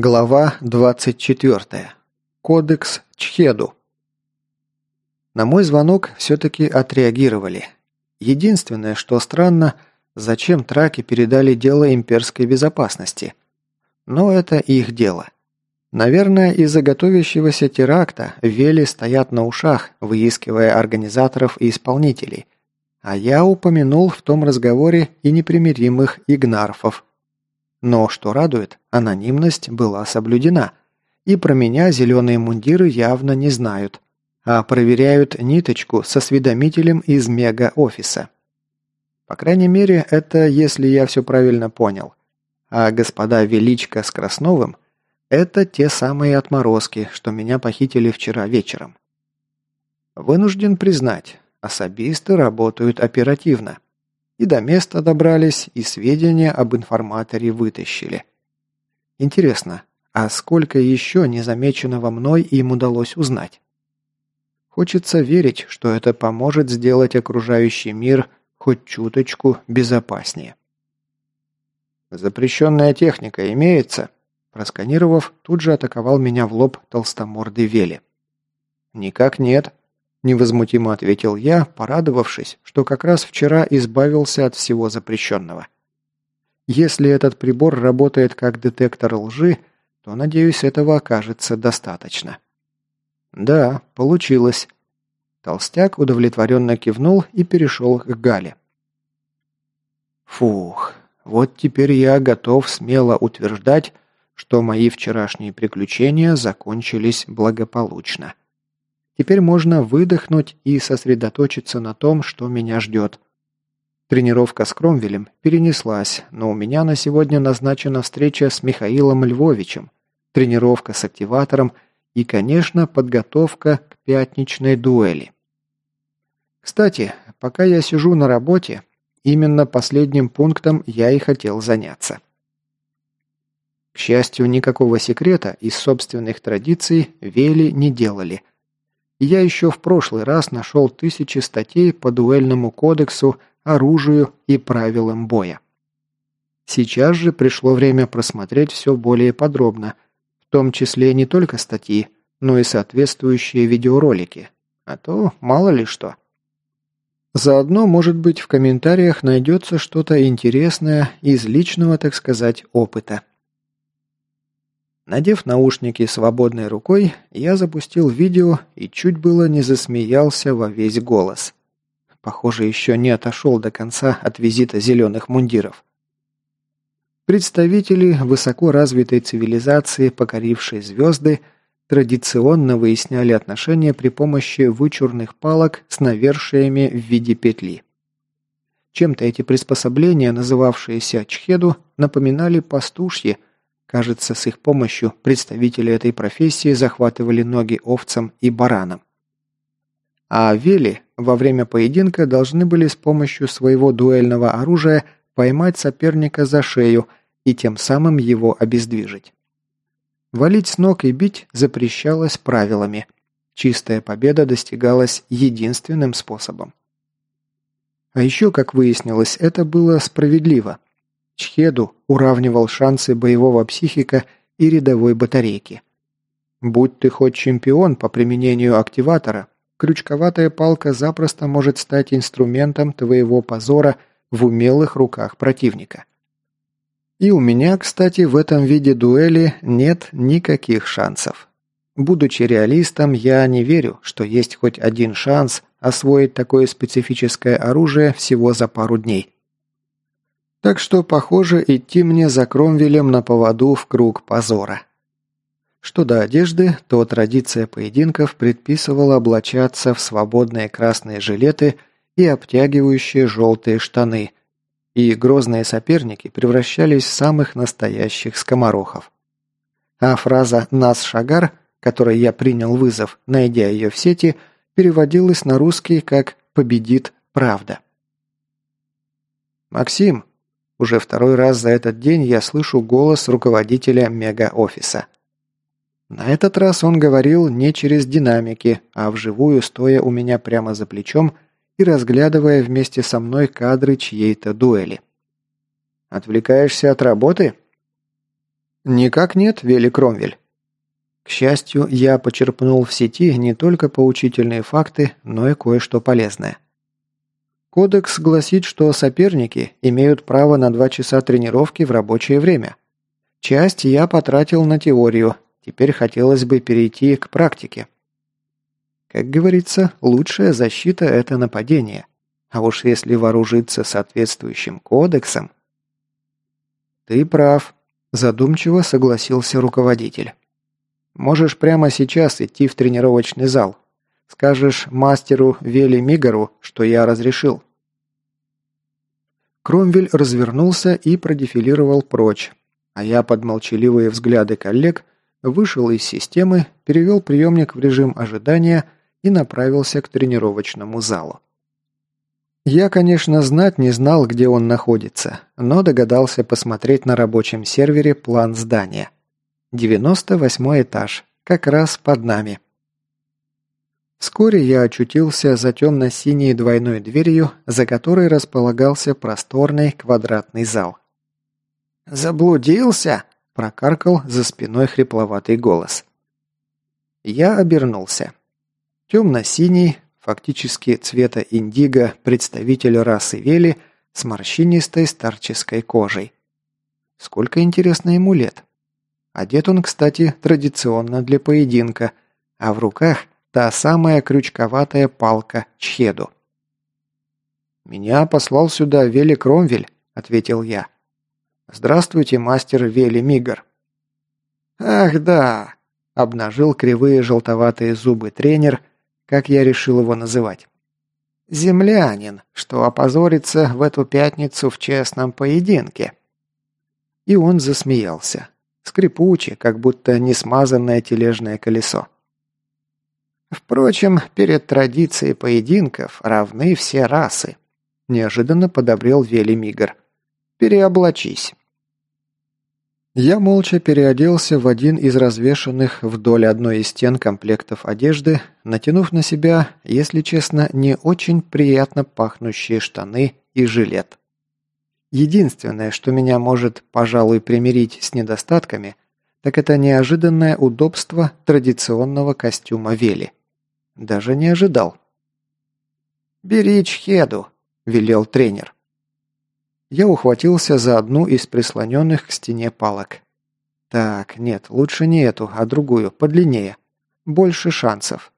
Глава 24. Кодекс Чхеду. На мой звонок все-таки отреагировали. Единственное, что странно, зачем траки передали дело имперской безопасности. Но это их дело. Наверное, из-за готовящегося теракта Вели стоят на ушах, выискивая организаторов и исполнителей. А я упомянул в том разговоре и непримиримых игнарфов, но, что радует, анонимность была соблюдена, и про меня зеленые мундиры явно не знают, а проверяют ниточку со осведомителем из мега-офиса. По крайней мере, это если я все правильно понял. А господа Величко с Красновым – это те самые отморозки, что меня похитили вчера вечером. Вынужден признать, особисты работают оперативно. И до места добрались, и сведения об информаторе вытащили. Интересно, а сколько еще незамеченного мной им удалось узнать? Хочется верить, что это поможет сделать окружающий мир хоть чуточку безопаснее. «Запрещенная техника имеется?» Просканировав, тут же атаковал меня в лоб толстомордый Вели. «Никак нет», Невозмутимо ответил я, порадовавшись, что как раз вчера избавился от всего запрещенного. Если этот прибор работает как детектор лжи, то, надеюсь, этого окажется достаточно. Да, получилось. Толстяк удовлетворенно кивнул и перешел к Гале. Фух, вот теперь я готов смело утверждать, что мои вчерашние приключения закончились благополучно. Теперь можно выдохнуть и сосредоточиться на том, что меня ждет. Тренировка с Кромвелем перенеслась, но у меня на сегодня назначена встреча с Михаилом Львовичем, тренировка с активатором и, конечно, подготовка к пятничной дуэли. Кстати, пока я сижу на работе, именно последним пунктом я и хотел заняться. К счастью, никакого секрета из собственных традиций Вели не делали – я еще в прошлый раз нашел тысячи статей по дуэльному кодексу, оружию и правилам боя. Сейчас же пришло время просмотреть все более подробно, в том числе не только статьи, но и соответствующие видеоролики. А то мало ли что. Заодно, может быть, в комментариях найдется что-то интересное из личного, так сказать, опыта. Надев наушники свободной рукой, я запустил видео и чуть было не засмеялся во весь голос. Похоже, еще не отошел до конца от визита зеленых мундиров. Представители высоко развитой цивилизации, покорившей звезды, традиционно выясняли отношения при помощи вычурных палок с навершиями в виде петли. Чем-то эти приспособления, называвшиеся чхеду, напоминали пастушьи, Кажется, с их помощью представители этой профессии захватывали ноги овцам и баранам. А вели во время поединка должны были с помощью своего дуэльного оружия поймать соперника за шею и тем самым его обездвижить. Валить с ног и бить запрещалось правилами. Чистая победа достигалась единственным способом. А еще, как выяснилось, это было справедливо. Чхеду уравнивал шансы боевого психика и рядовой батарейки. Будь ты хоть чемпион по применению активатора, крючковатая палка запросто может стать инструментом твоего позора в умелых руках противника. И у меня, кстати, в этом виде дуэли нет никаких шансов. Будучи реалистом, я не верю, что есть хоть один шанс освоить такое специфическое оружие всего за пару дней. Так что, похоже, идти мне за Кромвелем на поводу в круг позора. Что до одежды, то традиция поединков предписывала облачаться в свободные красные жилеты и обтягивающие желтые штаны, и грозные соперники превращались в самых настоящих скоморохов. А фраза «нас шагар», которой я принял вызов, найдя ее в сети, переводилась на русский как «победит правда». «Максим», уже второй раз за этот день я слышу голос руководителя мега-офиса. На этот раз он говорил не через динамики, а вживую стоя у меня прямо за плечом и разглядывая вместе со мной кадры чьей-то дуэли. «Отвлекаешься от работы?» «Никак нет, Вели Кромвель». К счастью, я почерпнул в сети не только поучительные факты, но и кое-что полезное. Кодекс гласит, что соперники имеют право на два часа тренировки в рабочее время. Часть я потратил на теорию, теперь хотелось бы перейти к практике. Как говорится, лучшая защита – это нападение. А уж если вооружиться соответствующим кодексом... «Ты прав», – задумчиво согласился руководитель. «Можешь прямо сейчас идти в тренировочный зал. Скажешь мастеру Вели Мигару, что я разрешил». Кромвель развернулся и продефилировал прочь, а я под молчаливые взгляды коллег вышел из системы, перевел приемник в режим ожидания и направился к тренировочному залу. Я, конечно, знать не знал, где он находится, но догадался посмотреть на рабочем сервере план здания. 98 этаж, как раз под нами. Вскоре я очутился за темно-синей двойной дверью, за которой располагался просторный квадратный зал. «Заблудился?» – прокаркал за спиной хрипловатый голос. Я обернулся. Темно-синий, фактически цвета индиго, представитель расы Вели с морщинистой старческой кожей. Сколько интересно ему лет. Одет он, кстати, традиционно для поединка, а в руках та самая крючковатая палка Чхеду. «Меня послал сюда Вели Кромвель», — ответил я. «Здравствуйте, мастер Вели Мигар». «Ах да», — обнажил кривые желтоватые зубы тренер, как я решил его называть. «Землянин, что опозорится в эту пятницу в честном поединке». И он засмеялся. Скрипуче, как будто несмазанное тележное колесо. Впрочем, перед традицией поединков равны все расы. Неожиданно подобрел Вели Мигр. Переоблачись. Я молча переоделся в один из развешанных вдоль одной из стен комплектов одежды, натянув на себя, если честно, не очень приятно пахнущие штаны и жилет. Единственное, что меня может, пожалуй, примирить с недостатками, так это неожиданное удобство традиционного костюма Вели. Даже не ожидал. «Бери чхеду», – велел тренер. Я ухватился за одну из прислоненных к стене палок. Так, нет, лучше не эту, а другую, подлиннее. Больше шансов.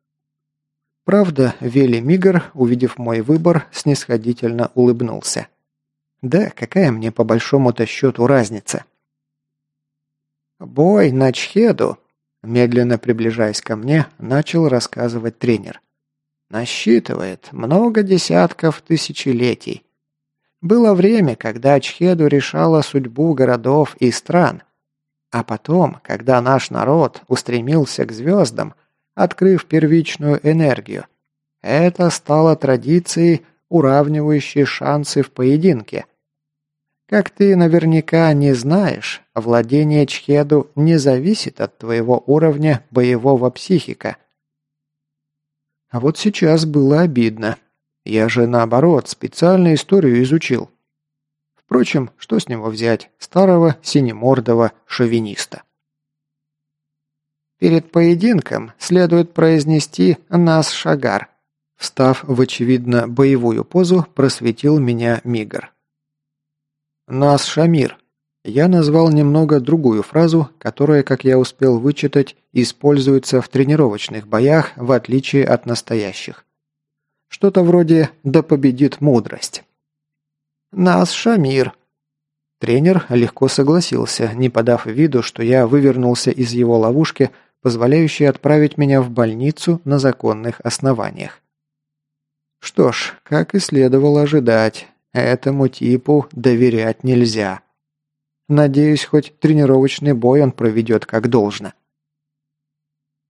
Правда, Вели Мигр, увидев мой выбор, снисходительно улыбнулся. Да, какая мне по большому-то счету разница? «Бой на Чхеду», медленно приближаясь ко мне, начал рассказывать тренер. «Насчитывает много десятков тысячелетий. Было время, когда Чхеду решала судьбу городов и стран. А потом, когда наш народ устремился к звездам, открыв первичную энергию, это стало традицией, уравнивающей шансы в поединке. Как ты наверняка не знаешь, владение Чхеду не зависит от твоего уровня боевого психика. А вот сейчас было обидно. Я же, наоборот, специально историю изучил. Впрочем, что с него взять, старого синемордого шовиниста? Перед поединком следует произнести «Нас Шагар». Встав в, очевидно, боевую позу, просветил меня Мигр. «Нас Шамир». Я назвал немного другую фразу, которая, как я успел вычитать, используется в тренировочных боях, в отличие от настоящих. Что-то вроде «да победит мудрость». «Нас, Шамир». Тренер легко согласился, не подав виду, что я вывернулся из его ловушки, позволяющей отправить меня в больницу на законных основаниях. Что ж, как и следовало ожидать, этому типу доверять нельзя. Надеюсь, хоть тренировочный бой он проведет как должно.